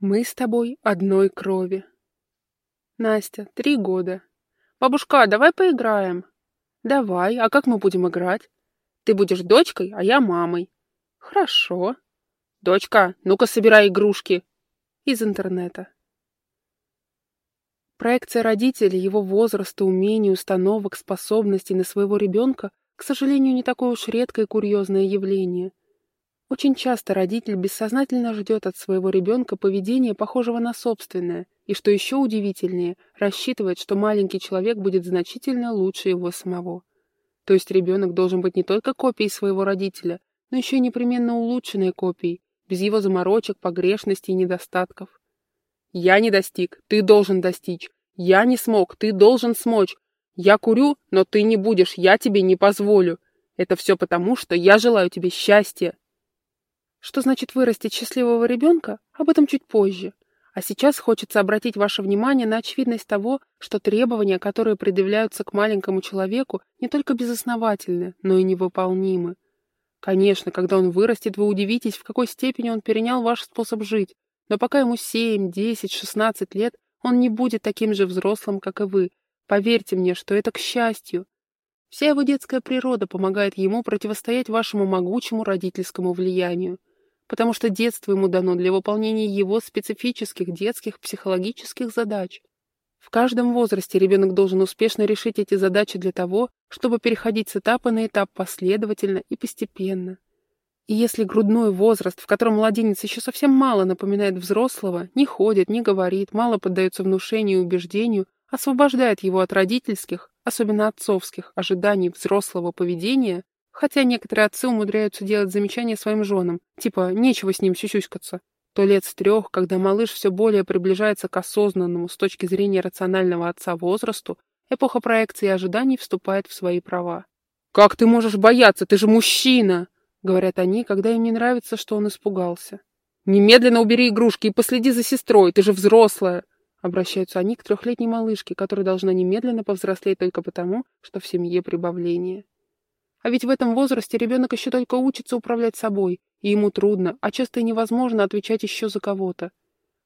Мы с тобой одной крови. Настя, три года. Бабушка, давай поиграем. Давай, а как мы будем играть? Ты будешь дочкой, а я мамой. Хорошо. Дочка, ну-ка собирай игрушки. Из интернета. Проекция родителей, его возраста, умений, установок, способностей на своего ребенка, к сожалению, не такое уж редкое и курьезное явление. Очень часто родитель бессознательно ждет от своего ребенка поведения, похожего на собственное, и, что еще удивительнее, рассчитывает, что маленький человек будет значительно лучше его самого. То есть ребенок должен быть не только копией своего родителя, но еще и непременно улучшенной копией, без его заморочек, погрешностей и недостатков. «Я не достиг, ты должен достичь. Я не смог, ты должен смочь. Я курю, но ты не будешь, я тебе не позволю. Это все потому, что я желаю тебе счастья». Что значит вырастить счастливого ребенка? Об этом чуть позже. А сейчас хочется обратить ваше внимание на очевидность того, что требования, которые предъявляются к маленькому человеку, не только безосновательны, но и невыполнимы. Конечно, когда он вырастет, вы удивитесь, в какой степени он перенял ваш способ жить, но пока ему 7, 10, 16 лет, он не будет таким же взрослым, как и вы. Поверьте мне, что это к счастью. Вся его детская природа помогает ему противостоять вашему могучему родительскому влиянию потому что детство ему дано для выполнения его специфических детских психологических задач. В каждом возрасте ребенок должен успешно решить эти задачи для того, чтобы переходить с этапа на этап последовательно и постепенно. И если грудной возраст, в котором младенец еще совсем мало напоминает взрослого, не ходит, не говорит, мало поддается внушению и убеждению, освобождает его от родительских, особенно отцовских, ожиданий взрослого поведения, Хотя некоторые отцы умудряются делать замечания своим женам, типа «нечего с ним сюсюськаться». То лет с трех, когда малыш все более приближается к осознанному с точки зрения рационального отца возрасту, эпоха проекции и ожиданий вступает в свои права. «Как ты можешь бояться? Ты же мужчина!» — говорят они, когда им не нравится, что он испугался. «Немедленно убери игрушки и последи за сестрой, ты же взрослая!» Обращаются они к трехлетней малышке, которая должна немедленно повзрослеть только потому, что в семье прибавление. А ведь в этом возрасте ребенок еще только учится управлять собой, и ему трудно, а часто и невозможно отвечать еще за кого-то.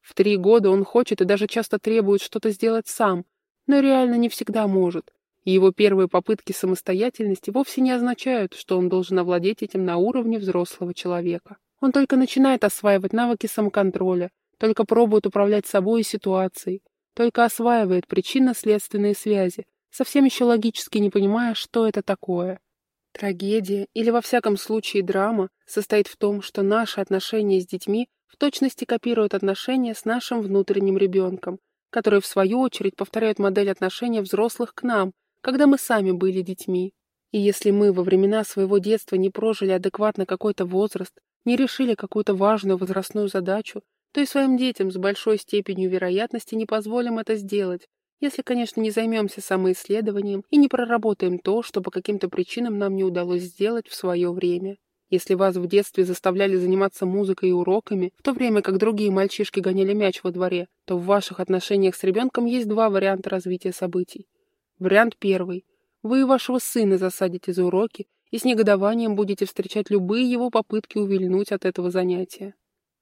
В три года он хочет и даже часто требует что-то сделать сам, но реально не всегда может. И его первые попытки самостоятельности вовсе не означают, что он должен овладеть этим на уровне взрослого человека. Он только начинает осваивать навыки самоконтроля, только пробует управлять собой и ситуацией, только осваивает причинно-следственные связи, совсем еще логически не понимая, что это такое. Трагедия, или во всяком случае драма, состоит в том, что наши отношения с детьми в точности копируют отношения с нашим внутренним ребенком, который в свою очередь повторяют модель отношения взрослых к нам, когда мы сами были детьми. И если мы во времена своего детства не прожили адекватно какой-то возраст, не решили какую-то важную возрастную задачу, то и своим детям с большой степенью вероятности не позволим это сделать, если, конечно, не займемся самоисследованием и не проработаем то, что по каким-то причинам нам не удалось сделать в свое время. Если вас в детстве заставляли заниматься музыкой и уроками, в то время как другие мальчишки гоняли мяч во дворе, то в ваших отношениях с ребенком есть два варианта развития событий. Вариант первый. Вы и вашего сына засадите за уроки и с негодованием будете встречать любые его попытки увильнуть от этого занятия.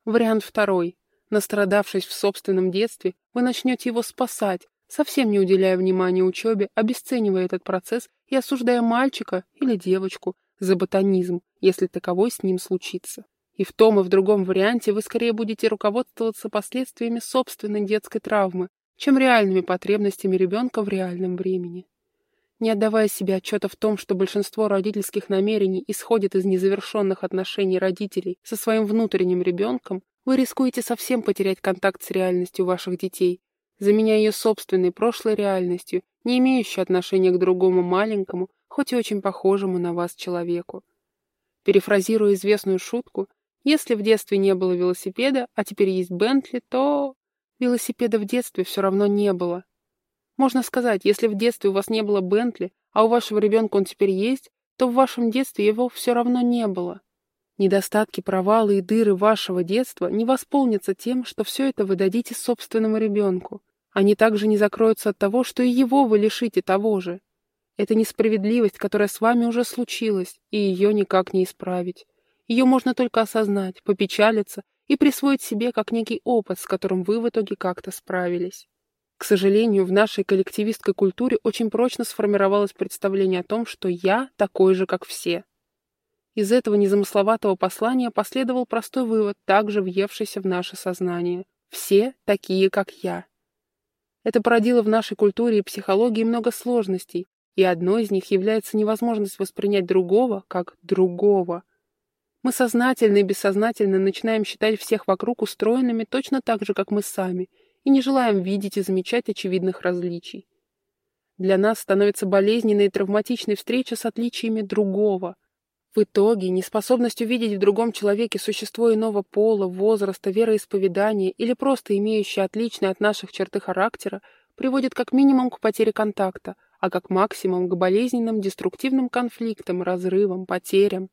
Вариант второй. Настрадавшись в собственном детстве, вы начнете его спасать, совсем не уделяя внимания учебе, обесценивая этот процесс и осуждая мальчика или девочку за ботанизм, если таковой с ним случится. И в том и в другом варианте вы скорее будете руководствоваться последствиями собственной детской травмы, чем реальными потребностями ребенка в реальном времени. Не отдавая себе отчета в том, что большинство родительских намерений исходит из незавершенных отношений родителей со своим внутренним ребенком, вы рискуете совсем потерять контакт с реальностью ваших детей заменяя ее собственной прошлой реальностью, не имеющей отношения к другому маленькому, хоть и очень похожему на вас человеку. Перефразируя известную шутку, если в детстве не было велосипеда, а теперь есть Бентли, то велосипеда в детстве все равно не было. Можно сказать, если в детстве у вас не было Бентли, а у вашего ребенка он теперь есть, то в вашем детстве его все равно не было. Недостатки, провалы и дыры вашего детства не восполнятся тем, что все это вы дадите собственному ребенку. Они также не закроются от того, что и его вы лишите того же. Это несправедливость, которая с вами уже случилась, и ее никак не исправить. Ее можно только осознать, попечалиться и присвоить себе как некий опыт, с которым вы в итоге как-то справились. К сожалению, в нашей коллективистской культуре очень прочно сформировалось представление о том, что я такой же, как все. Из этого незамысловатого послания последовал простой вывод, также въевшийся в наше сознание. Все такие, как я. Это породило в нашей культуре и психологии много сложностей, и одной из них является невозможность воспринять другого как другого. Мы сознательно и бессознательно начинаем считать всех вокруг устроенными точно так же, как мы сами, и не желаем видеть и замечать очевидных различий. Для нас становится болезненной и травматичной встреча с отличиями другого. В итоге неспособность увидеть в другом человеке существо иного пола, возраста, вероисповедания или просто имеющее отличные от наших черты характера приводит как минимум к потере контакта, а как максимум к болезненным деструктивным конфликтам, разрывам, потерям.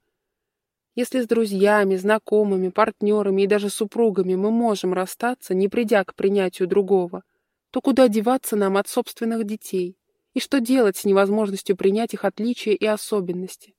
Если с друзьями, знакомыми, партнерами и даже супругами мы можем расстаться, не придя к принятию другого, то куда деваться нам от собственных детей? И что делать с невозможностью принять их отличия и особенности?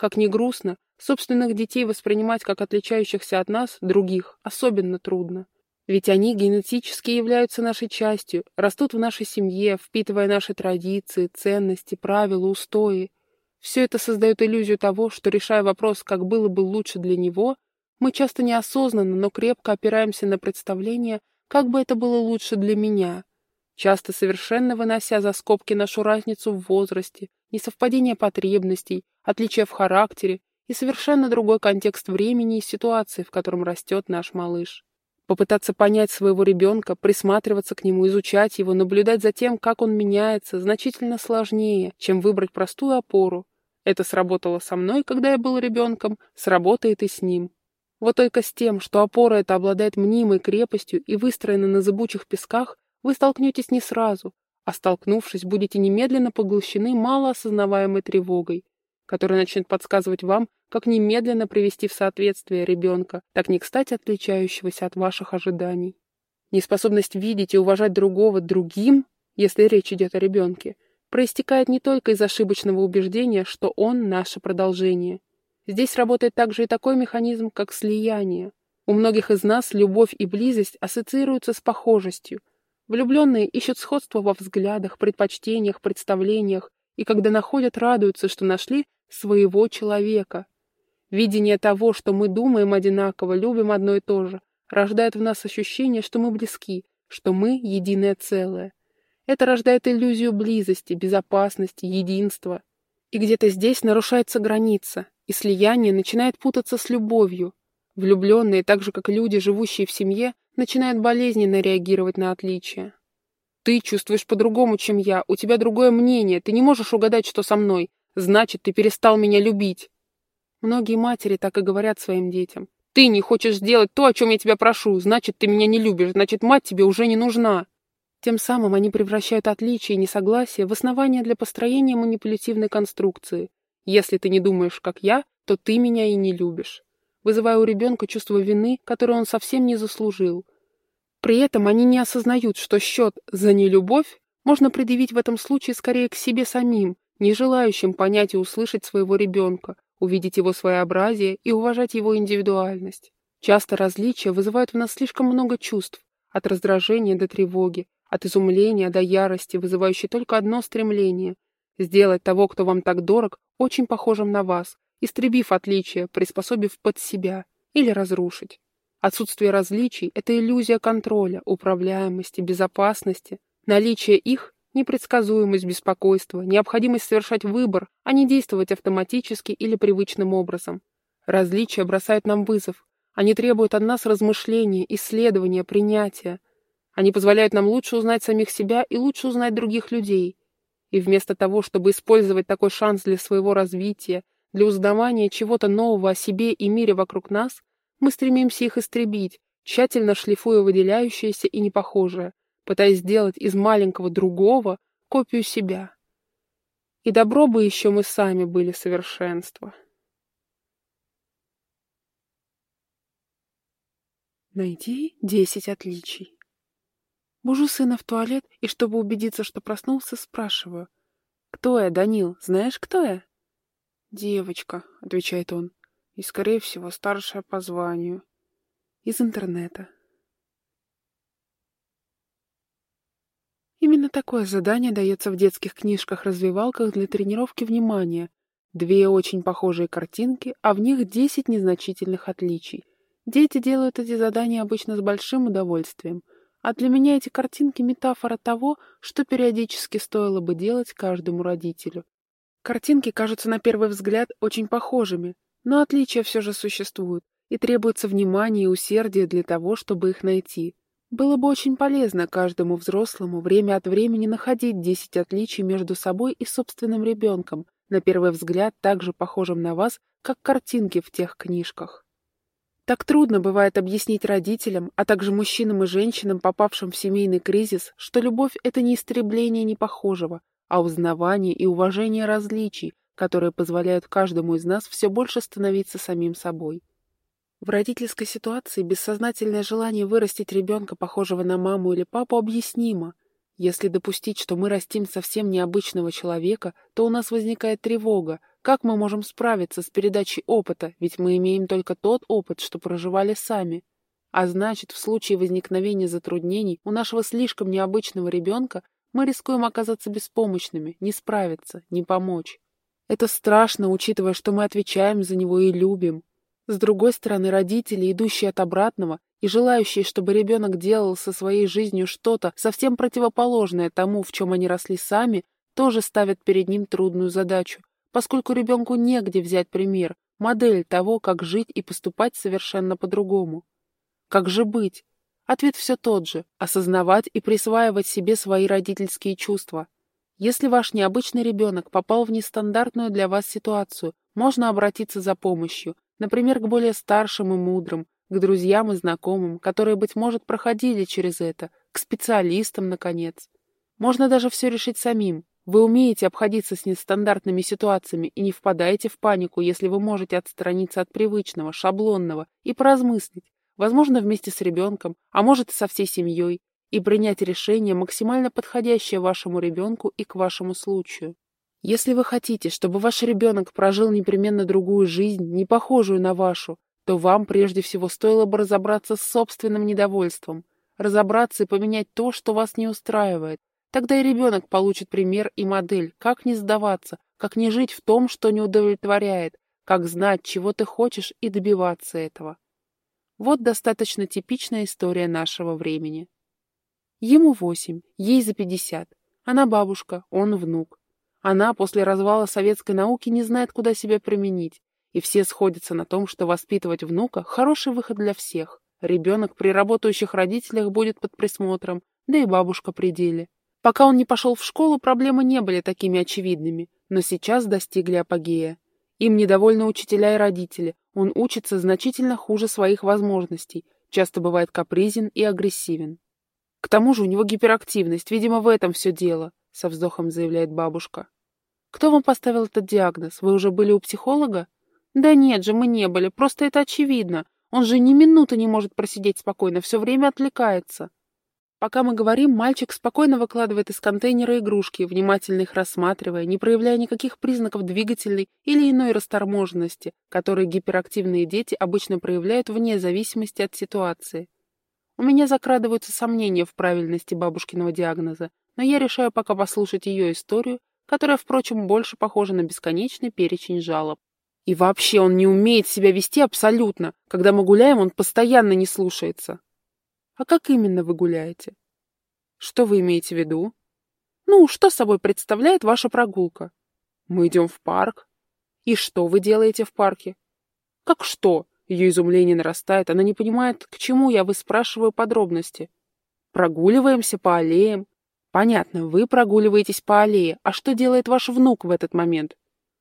Как ни грустно, собственных детей воспринимать как отличающихся от нас, других, особенно трудно. Ведь они генетически являются нашей частью, растут в нашей семье, впитывая наши традиции, ценности, правила, устои. Все это создает иллюзию того, что, решая вопрос, как было бы лучше для него, мы часто неосознанно, но крепко опираемся на представление, как бы это было лучше для меня, часто совершенно вынося за скобки нашу разницу в возрасте, несовпадение потребностей, отличия в характере и совершенно другой контекст времени и ситуации, в котором растет наш малыш. Попытаться понять своего ребенка, присматриваться к нему, изучать его, наблюдать за тем, как он меняется, значительно сложнее, чем выбрать простую опору. Это сработало со мной, когда я был ребенком, сработает и с ним. Вот только с тем, что опора эта обладает мнимой крепостью и выстроена на зыбучих песках, вы столкнетесь не сразу, а столкнувшись, будете немедленно поглощены малоосознаваемой тревогой, которая начнет подсказывать вам, как немедленно привести в соответствие ребенка, так не кстати отличающегося от ваших ожиданий. Неспособность видеть и уважать другого другим, если речь идет о ребенке, проистекает не только из ошибочного убеждения, что он наше продолжение. Здесь работает также и такой механизм, как слияние. У многих из нас любовь и близость ассоциируются с похожестью, Влюбленные ищут сходство во взглядах, предпочтениях, представлениях, и когда находят, радуются, что нашли своего человека. Видение того, что мы думаем одинаково, любим одно и то же, рождает в нас ощущение, что мы близки, что мы единое целое. Это рождает иллюзию близости, безопасности, единства. И где-то здесь нарушается граница, и слияние начинает путаться с любовью. Влюбленные, так же как люди, живущие в семье, начинает болезненно реагировать на отличия. Ты чувствуешь по-другому, чем я, у тебя другое мнение, ты не можешь угадать, что со мной. Значит, ты перестал меня любить. Многие матери так и говорят своим детям. Ты не хочешь сделать то, о чем я тебя прошу, значит, ты меня не любишь, значит, мать тебе уже не нужна. Тем самым они превращают отличия и несогласия в основание для построения манипулятивной конструкции. Если ты не думаешь, как я, то ты меня и не любишь вызывая у ребенка чувство вины, которое он совсем не заслужил. При этом они не осознают, что счет за нелюбовь можно предъявить в этом случае скорее к себе самим, не желающим понять и услышать своего ребенка, увидеть его своеобразие и уважать его индивидуальность. Часто различия вызывают в нас слишком много чувств, от раздражения до тревоги, от изумления до ярости, вызывающей только одно стремление – сделать того, кто вам так дорог, очень похожим на вас, истребив отличия, приспособив под себя или разрушить. Отсутствие различий – это иллюзия контроля, управляемости, безопасности. Наличие их – непредсказуемость беспокойства, необходимость совершать выбор, а не действовать автоматически или привычным образом. Различия бросают нам вызов. Они требуют от нас размышления, исследования, принятия. Они позволяют нам лучше узнать самих себя и лучше узнать других людей. И вместо того, чтобы использовать такой шанс для своего развития, для узнавания чего-то нового о себе и мире вокруг нас мы стремимся их истребить, тщательно шлифуя выделяющееся и непохожее, пытаясь сделать из маленького другого копию себя. И добро бы еще мы сами были совершенство. Найди десять отличий. Бужу сына в туалет, и чтобы убедиться, что проснулся, спрашиваю. «Кто я, Данил? Знаешь, кто я?» «Девочка», — отвечает он, — «и, скорее всего, старшая по званию». из интернета. Именно такое задание дается в детских книжках-развивалках для тренировки внимания. Две очень похожие картинки, а в них десять незначительных отличий. Дети делают эти задания обычно с большим удовольствием, а для меня эти картинки — метафора того, что периодически стоило бы делать каждому родителю. Картинки кажутся на первый взгляд очень похожими, но отличия все же существуют, и требуется внимание и усердие для того, чтобы их найти. Было бы очень полезно каждому взрослому время от времени находить 10 отличий между собой и собственным ребенком, на первый взгляд так же похожим на вас, как картинки в тех книжках. Так трудно бывает объяснить родителям, а также мужчинам и женщинам, попавшим в семейный кризис, что любовь — это не истребление непохожего, а узнавание и уважение различий, которые позволяют каждому из нас все больше становиться самим собой. В родительской ситуации бессознательное желание вырастить ребенка, похожего на маму или папу, объяснимо. Если допустить, что мы растим совсем необычного человека, то у нас возникает тревога. Как мы можем справиться с передачей опыта, ведь мы имеем только тот опыт, что проживали сами. А значит, в случае возникновения затруднений у нашего слишком необычного ребенка мы рискуем оказаться беспомощными, не справиться, не помочь. Это страшно, учитывая, что мы отвечаем за него и любим. С другой стороны, родители, идущие от обратного и желающие, чтобы ребенок делал со своей жизнью что-то совсем противоположное тому, в чем они росли сами, тоже ставят перед ним трудную задачу, поскольку ребенку негде взять пример, модель того, как жить и поступать совершенно по-другому. Как же быть? Ответ все тот же – осознавать и присваивать себе свои родительские чувства. Если ваш необычный ребенок попал в нестандартную для вас ситуацию, можно обратиться за помощью, Например, к более старшим и мудрым, к друзьям и знакомым, которые, быть может, проходили через это, к специалистам, наконец. Можно даже все решить самим. Вы умеете обходиться с нестандартными ситуациями и не впадаете в панику, если вы можете отстраниться от привычного, шаблонного и поразмыслить, возможно, вместе с ребенком, а может и со всей семьей, и принять решение, максимально подходящее вашему ребенку и к вашему случаю. Если вы хотите, чтобы ваш ребенок прожил непременно другую жизнь, не похожую на вашу, то вам прежде всего стоило бы разобраться с собственным недовольством, разобраться и поменять то, что вас не устраивает. Тогда и ребенок получит пример и модель, как не сдаваться, как не жить в том, что не удовлетворяет, как знать, чего ты хочешь, и добиваться этого. Вот достаточно типичная история нашего времени. Ему восемь, ей за пятьдесят. Она бабушка, он внук. Она после развала советской науки не знает, куда себя применить, и все сходятся на том, что воспитывать внука – хороший выход для всех. Ребенок при работающих родителях будет под присмотром, да и бабушка при деле. Пока он не пошел в школу, проблемы не были такими очевидными, но сейчас достигли апогея. Им недовольны учителя и родители, он учится значительно хуже своих возможностей, часто бывает капризен и агрессивен. К тому же у него гиперактивность, видимо, в этом все дело. — со вздохом заявляет бабушка. «Кто вам поставил этот диагноз? Вы уже были у психолога?» «Да нет же, мы не были, просто это очевидно. Он же ни минуты не может просидеть спокойно, все время отвлекается». Пока мы говорим, мальчик спокойно выкладывает из контейнера игрушки, внимательно их рассматривая, не проявляя никаких признаков двигательной или иной расторможенности, которые гиперактивные дети обычно проявляют вне зависимости от ситуации. У меня закрадываются сомнения в правильности бабушкиного диагноза, но я решаю пока послушать ее историю, которая, впрочем, больше похожа на бесконечный перечень жалоб. И вообще он не умеет себя вести абсолютно. Когда мы гуляем, он постоянно не слушается. А как именно вы гуляете? Что вы имеете в виду? Ну, что собой представляет ваша прогулка? Мы идем в парк. И что вы делаете в парке? Как что? Ее изумление нарастает, она не понимает, к чему я выспрашиваю подробности. Прогуливаемся по аллеям, Понятно, вы прогуливаетесь по аллее. А что делает ваш внук в этот момент?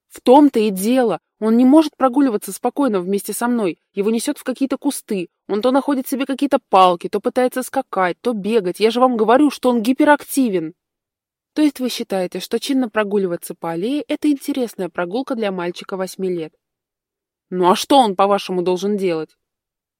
В том-то и дело. Он не может прогуливаться спокойно вместе со мной. Его несет в какие-то кусты. Он то находит себе какие-то палки, то пытается скакать, то бегать. Я же вам говорю, что он гиперактивен. То есть вы считаете, что чинно прогуливаться по аллее – это интересная прогулка для мальчика восьми лет? Ну а что он, по-вашему, должен делать?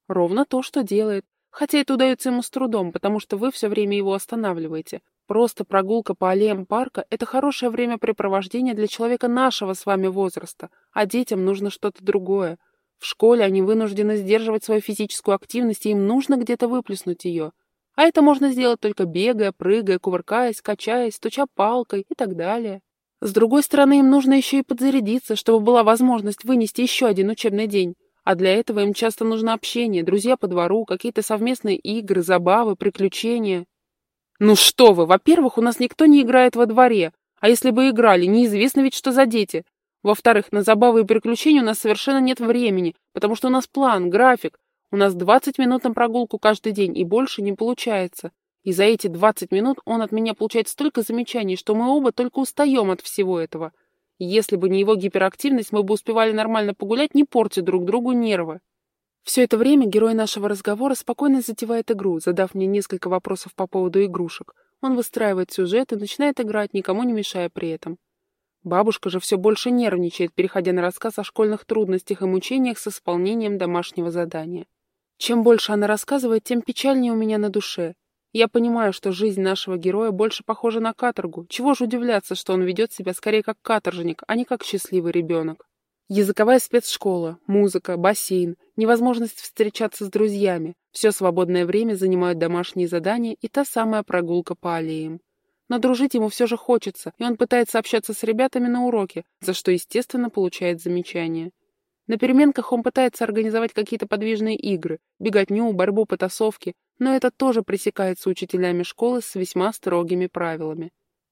Ровно то, что делает. Хотя это удается ему с трудом, потому что вы все время его останавливаете. Просто прогулка по аллеям парка – это хорошее времяпрепровождение для человека нашего с вами возраста, а детям нужно что-то другое. В школе они вынуждены сдерживать свою физическую активность, и им нужно где-то выплеснуть ее. А это можно сделать только бегая, прыгая, кувыркаясь, качаясь, стуча палкой и так далее. С другой стороны, им нужно еще и подзарядиться, чтобы была возможность вынести еще один учебный день. А для этого им часто нужно общение, друзья по двору, какие-то совместные игры, забавы, приключения. Ну что вы, во-первых, у нас никто не играет во дворе, а если бы играли, неизвестно ведь, что за дети. Во-вторых, на забавы и приключения у нас совершенно нет времени, потому что у нас план, график. У нас 20 минут на прогулку каждый день, и больше не получается. И за эти 20 минут он от меня получает столько замечаний, что мы оба только устаем от всего этого. Если бы не его гиперактивность, мы бы успевали нормально погулять, не портя друг другу нервы. Все это время герой нашего разговора спокойно затевает игру, задав мне несколько вопросов по поводу игрушек. Он выстраивает сюжет и начинает играть, никому не мешая при этом. Бабушка же все больше нервничает, переходя на рассказ о школьных трудностях и мучениях с исполнением домашнего задания. Чем больше она рассказывает, тем печальнее у меня на душе. Я понимаю, что жизнь нашего героя больше похожа на каторгу. Чего же удивляться, что он ведет себя скорее как каторжник, а не как счастливый ребенок. Языковая спецшкола, музыка, бассейн, невозможность встречаться с друзьями. Все свободное время занимают домашние задания и та самая прогулка по аллеям. Но дружить ему все же хочется, и он пытается общаться с ребятами на уроке, за что, естественно, получает замечания. На переменках он пытается организовать какие-то подвижные игры, беготню, борьбу, потасовки, но это тоже пресекается учителями школы с весьма строгими правилами.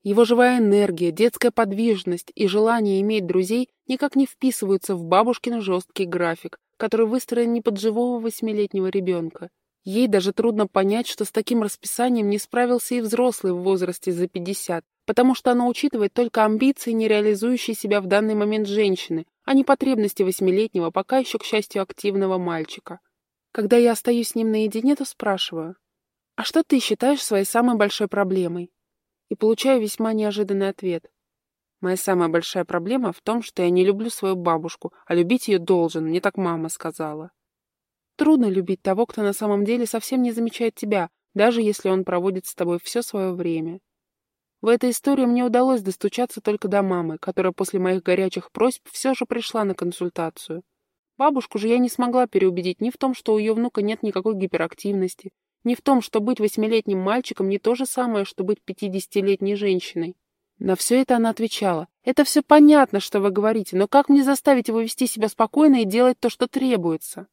Его живая энергия, детская подвижность и желание иметь друзей никак не вписываются в бабушкин жесткий график, который выстроен не под живого восьмилетнего ребенка. Ей даже трудно понять, что с таким расписанием не справился и взрослый в возрасте за 50, потому что оно учитывает только амбиции, не реализующие себя в данный момент женщины, а не потребности восьмилетнего, пока еще, к счастью, активного мальчика. Когда я остаюсь с ним наедине, то спрашиваю, «А что ты считаешь своей самой большой проблемой?» И получаю весьма неожиданный ответ. Моя самая большая проблема в том, что я не люблю свою бабушку, а любить ее должен, мне так мама сказала. Трудно любить того, кто на самом деле совсем не замечает тебя, даже если он проводит с тобой все свое время. В этой истории мне удалось достучаться только до мамы, которая после моих горячих просьб все же пришла на консультацию. Бабушку же я не смогла переубедить ни в том, что у ее внука нет никакой гиперактивности, ни в том, что быть восьмилетним мальчиком не то же самое, что быть пятидесятилетней женщиной. На все это она отвечала. «Это все понятно, что вы говорите, но как мне заставить его вести себя спокойно и делать то, что требуется?»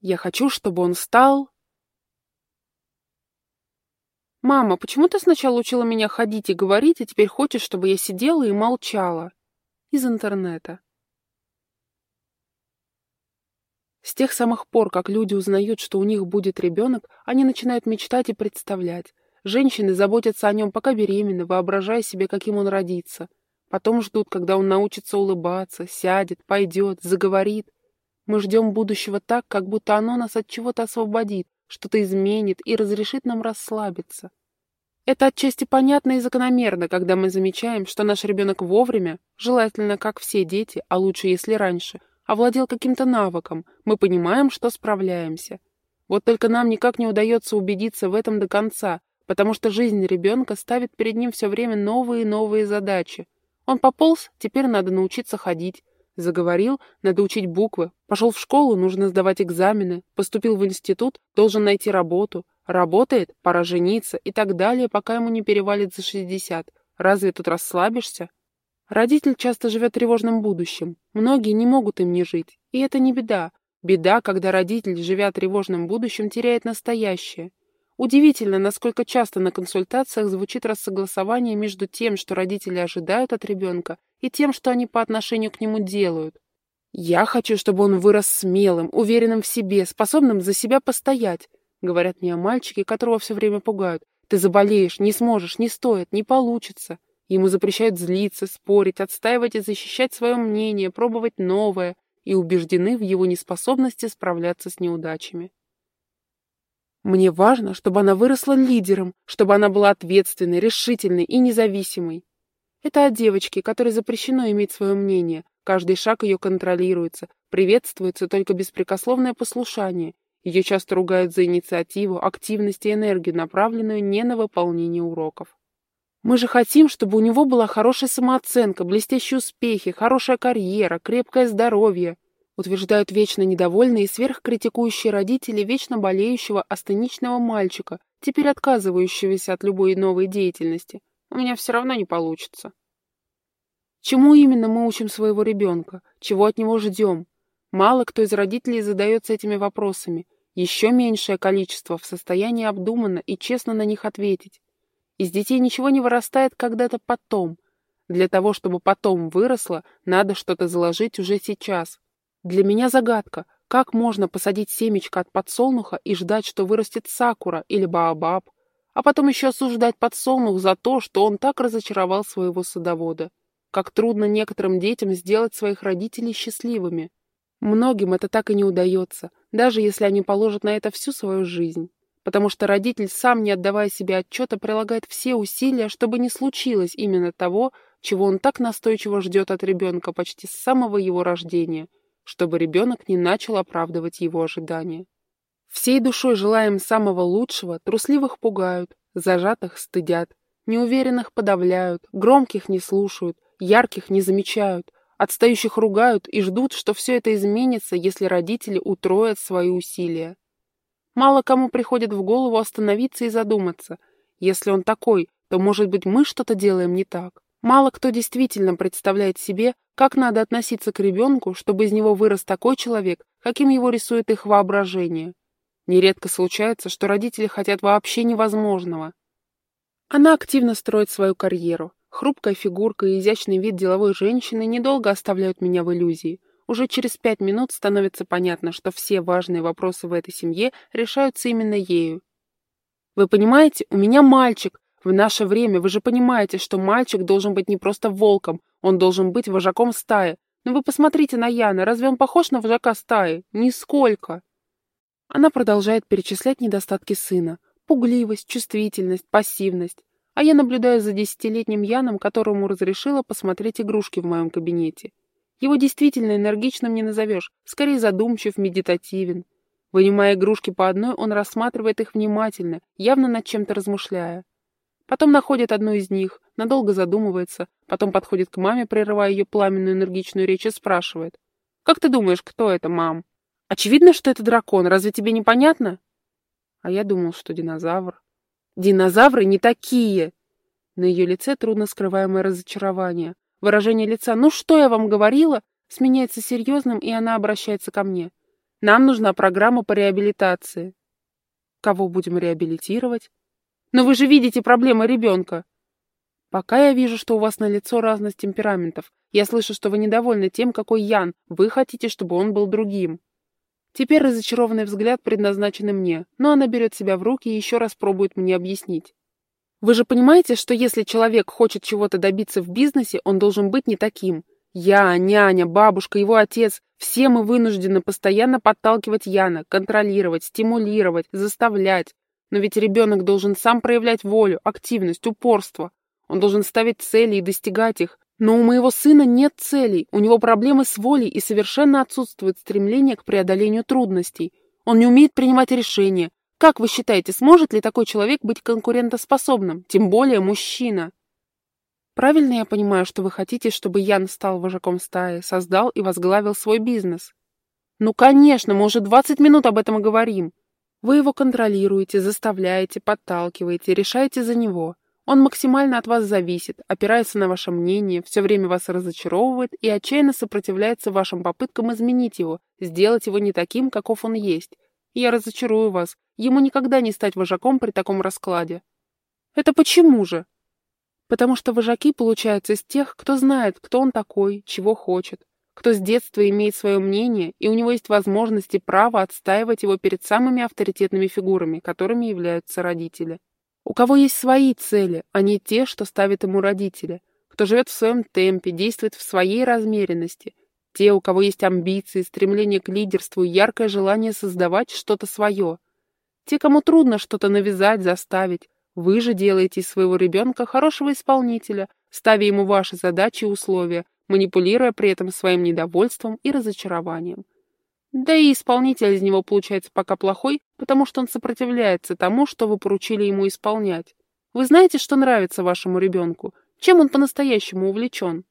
Я хочу, чтобы он стал... «Мама, почему ты сначала учила меня ходить и говорить, а теперь хочешь, чтобы я сидела и молчала?» Из интернета. С тех самых пор, как люди узнают, что у них будет ребенок, они начинают мечтать и представлять. Женщины заботятся о нем, пока беременны, воображая себе, каким он родится. Потом ждут, когда он научится улыбаться, сядет, пойдет, заговорит. Мы ждем будущего так, как будто оно нас от чего-то освободит, что-то изменит и разрешит нам расслабиться. Это отчасти понятно и закономерно, когда мы замечаем, что наш ребенок вовремя, желательно как все дети, а лучше если раньше, овладел каким-то навыком, мы понимаем, что справляемся. Вот только нам никак не удается убедиться в этом до конца, потому что жизнь ребенка ставит перед ним все время новые и новые задачи. Он пополз, теперь надо научиться ходить. Заговорил, надо учить буквы. Пошел в школу, нужно сдавать экзамены. Поступил в институт, должен найти работу. Работает, пора жениться и так далее, пока ему не перевалит за 60. Разве тут расслабишься? Родитель часто живет тревожным будущим. Многие не могут им не жить. И это не беда. Беда, когда родитель, живя тревожным будущим, теряет настоящее. Удивительно, насколько часто на консультациях звучит рассогласование между тем, что родители ожидают от ребенка, и тем, что они по отношению к нему делают. «Я хочу, чтобы он вырос смелым, уверенным в себе, способным за себя постоять», — говорят мне о мальчике, которого все время пугают. «Ты заболеешь, не сможешь, не стоит, не получится». Ему запрещают злиться, спорить, отстаивать и защищать свое мнение, пробовать новое, и убеждены в его неспособности справляться с неудачами. Мне важно, чтобы она выросла лидером, чтобы она была ответственной, решительной и независимой. Это о девочке, которой запрещено иметь свое мнение. Каждый шаг ее контролируется, приветствуется только беспрекословное послушание. Ее часто ругают за инициативу, активность и энергию, направленную не на выполнение уроков. Мы же хотим, чтобы у него была хорошая самооценка, блестящие успехи, хорошая карьера, крепкое здоровье, утверждают вечно недовольные и сверхкритикующие родители вечно болеющего астеничного мальчика, теперь отказывающегося от любой новой деятельности. У меня все равно не получится. Чему именно мы учим своего ребенка? Чего от него ждем? Мало кто из родителей задается этими вопросами. Еще меньшее количество в состоянии обдуманно и честно на них ответить. Из детей ничего не вырастает когда-то потом. Для того, чтобы потом выросло, надо что-то заложить уже сейчас. Для меня загадка, как можно посадить семечко от подсолнуха и ждать, что вырастет сакура или баобаб, а потом еще осуждать подсолнух за то, что он так разочаровал своего садовода. Как трудно некоторым детям сделать своих родителей счастливыми. Многим это так и не удается, даже если они положат на это всю свою жизнь потому что родитель, сам не отдавая себе отчета, прилагает все усилия, чтобы не случилось именно того, чего он так настойчиво ждет от ребенка почти с самого его рождения, чтобы ребенок не начал оправдывать его ожидания. Всей душой желаем самого лучшего, трусливых пугают, зажатых стыдят, неуверенных подавляют, громких не слушают, ярких не замечают, отстающих ругают и ждут, что все это изменится, если родители утроят свои усилия. Мало кому приходит в голову остановиться и задуматься. Если он такой, то, может быть, мы что-то делаем не так. Мало кто действительно представляет себе, как надо относиться к ребенку, чтобы из него вырос такой человек, каким его рисует их воображение. Нередко случается, что родители хотят вообще невозможного. Она активно строит свою карьеру. Хрупкая фигурка и изящный вид деловой женщины недолго оставляют меня в иллюзии. Уже через пять минут становится понятно, что все важные вопросы в этой семье решаются именно ею. Вы понимаете, у меня мальчик. В наше время вы же понимаете, что мальчик должен быть не просто волком, он должен быть вожаком стаи. Но вы посмотрите на Яна, разве он похож на вожака стаи? Нисколько. Она продолжает перечислять недостатки сына. Пугливость, чувствительность, пассивность. А я наблюдаю за десятилетним Яном, которому разрешила посмотреть игрушки в моем кабинете. Его действительно энергичным не назовешь, скорее задумчив, медитативен. Вынимая игрушки по одной, он рассматривает их внимательно, явно над чем-то размышляя. Потом находит одну из них, надолго задумывается, потом подходит к маме, прерывая ее пламенную энергичную речь и спрашивает. «Как ты думаешь, кто это, мам?» «Очевидно, что это дракон, разве тебе не понятно?» А я думал, что динозавр. «Динозавры не такие!» На ее лице трудно скрываемое разочарование. Выражение лица «Ну что я вам говорила?» сменяется серьезным, и она обращается ко мне. «Нам нужна программа по реабилитации». «Кого будем реабилитировать?» «Но вы же видите проблемы ребенка!» «Пока я вижу, что у вас на лицо разность темпераментов. Я слышу, что вы недовольны тем, какой Ян. Вы хотите, чтобы он был другим». Теперь разочарованный взгляд предназначен мне, но она берет себя в руки и еще раз пробует мне объяснить. Вы же понимаете, что если человек хочет чего-то добиться в бизнесе, он должен быть не таким. Я, няня, бабушка, его отец – все мы вынуждены постоянно подталкивать Яна, контролировать, стимулировать, заставлять. Но ведь ребенок должен сам проявлять волю, активность, упорство. Он должен ставить цели и достигать их. Но у моего сына нет целей, у него проблемы с волей и совершенно отсутствует стремление к преодолению трудностей. Он не умеет принимать решения, как вы считаете, сможет ли такой человек быть конкурентоспособным, тем более мужчина? Правильно я понимаю, что вы хотите, чтобы Ян стал вожаком стаи, создал и возглавил свой бизнес? Ну, конечно, мы уже 20 минут об этом говорим. Вы его контролируете, заставляете, подталкиваете, решаете за него. Он максимально от вас зависит, опирается на ваше мнение, все время вас разочаровывает и отчаянно сопротивляется вашим попыткам изменить его, сделать его не таким, каков он есть. Я разочарую вас, Ему никогда не стать вожаком при таком раскладе. Это почему же? Потому что вожаки получаются из тех, кто знает, кто он такой, чего хочет, кто с детства имеет свое мнение, и у него есть возможность и право отстаивать его перед самыми авторитетными фигурами, которыми являются родители. У кого есть свои цели, а не те, что ставят ему родители, кто живет в своем темпе, действует в своей размеренности, те, у кого есть амбиции, стремление к лидерству яркое желание создавать что-то свое – те, кому трудно что-то навязать, заставить. Вы же делаете из своего ребенка хорошего исполнителя, ставя ему ваши задачи и условия, манипулируя при этом своим недовольством и разочарованием. Да и исполнитель из него получается пока плохой, потому что он сопротивляется тому, что вы поручили ему исполнять. Вы знаете, что нравится вашему ребенку? Чем он по-настоящему увлечен?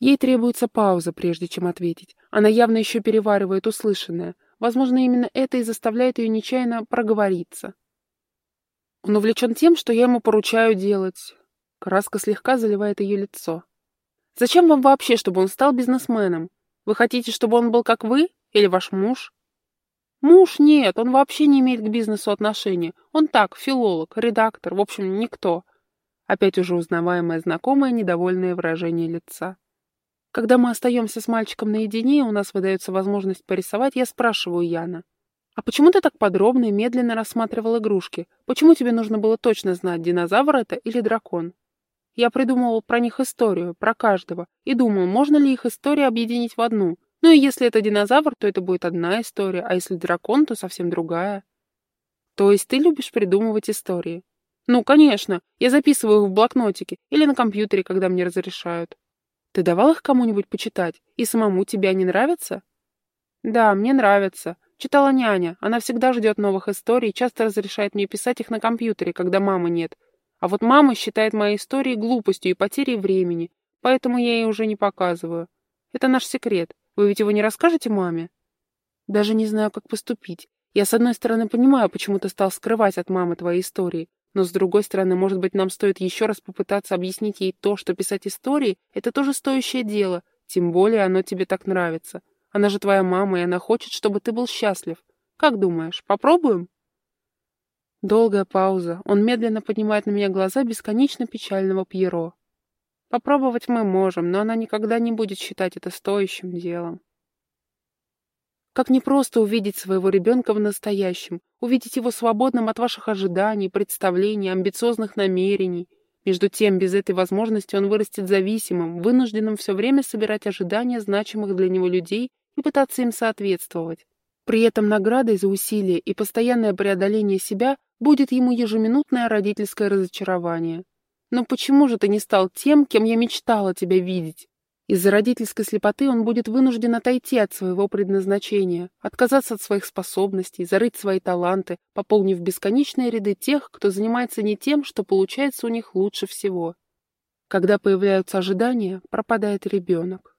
Ей требуется пауза, прежде чем ответить. Она явно еще переваривает услышанное. Возможно, именно это и заставляет ее нечаянно проговориться. Он увлечен тем, что я ему поручаю делать. Краска слегка заливает ее лицо. Зачем вам вообще, чтобы он стал бизнесменом? Вы хотите, чтобы он был как вы или ваш муж? Муж нет, он вообще не имеет к бизнесу отношения. Он так, филолог, редактор, в общем, никто. Опять уже узнаваемое знакомое недовольное выражение лица. Когда мы остаемся с мальчиком наедине, у нас выдается возможность порисовать, я спрашиваю Яна. «А почему ты так подробно и медленно рассматривал игрушки? Почему тебе нужно было точно знать, динозавр это или дракон?» Я придумывал про них историю, про каждого, и думал, можно ли их истории объединить в одну, ну и если это динозавр, то это будет одна история, а если дракон, то совсем другая. То есть ты любишь придумывать истории? Ну, конечно, я записываю их в блокнотике или на компьютере, когда мне разрешают. Ты давал их кому-нибудь почитать? И самому тебе они нравятся? Да, мне нравятся. Читала няня. Она всегда ждет новых историй и часто разрешает мне писать их на компьютере, когда мамы нет. А вот мама считает мои истории глупостью и потерей времени, поэтому я ей уже не показываю. Это наш секрет. Вы ведь его не расскажете маме? Даже не знаю, как поступить. Я, с одной стороны, понимаю, почему ты стал скрывать от мамы твои истории, но, с другой стороны, может быть, нам стоит еще раз попытаться объяснить ей то, что писать истории — это тоже стоящее дело, тем более оно тебе так нравится. Она же твоя мама, и она хочет, чтобы ты был счастлив. Как думаешь, попробуем?» Долгая пауза. Он медленно поднимает на меня глаза бесконечно печального Пьеро. Попробовать мы можем, но она никогда не будет считать это стоящим делом. Как непросто увидеть своего ребенка в настоящем, увидеть его свободным от ваших ожиданий, представлений, амбициозных намерений. Между тем, без этой возможности он вырастет зависимым, вынужденным все время собирать ожидания значимых для него людей и пытаться им соответствовать. При этом наградой за усилия и постоянное преодоление себя будет ему ежеминутное родительское разочарование. Но почему же ты не стал тем, кем я мечтала тебя видеть? Из-за родительской слепоты он будет вынужден отойти от своего предназначения, отказаться от своих способностей, зарыть свои таланты, пополнив бесконечные ряды тех, кто занимается не тем, что получается у них лучше всего. Когда появляются ожидания, пропадает ребенок.